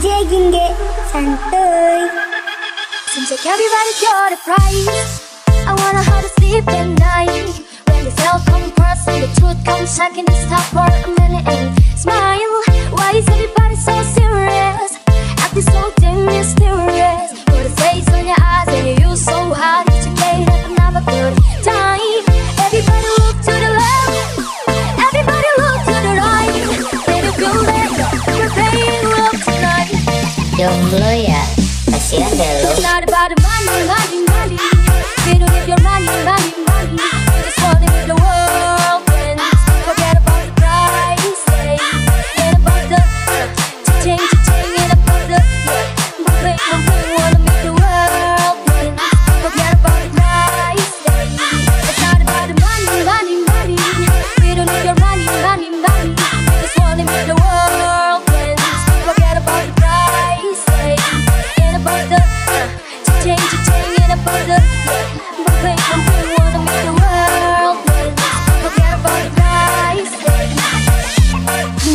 디제인게 everybody's got a price I wanna hard to sleep at night. When the cell comes first, and the truth comes second, can't stop for a minute jomblo ya.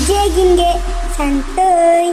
ಗೆಜ್ಜೆಗಿಂಗೆ ಸಂತೋಯ್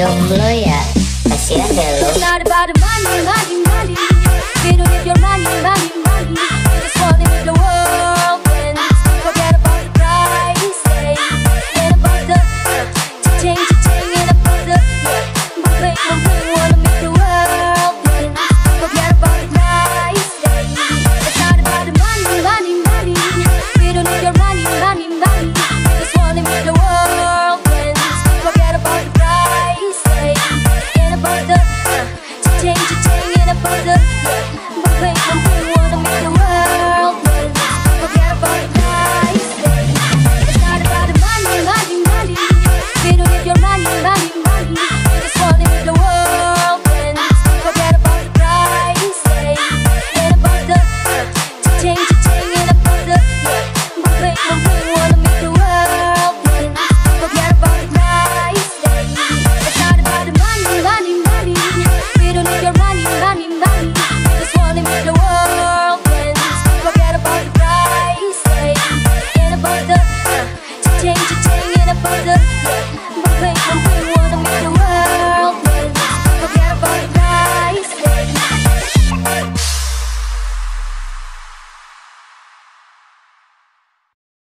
20 ya. Not about the money, money, money. Don't your money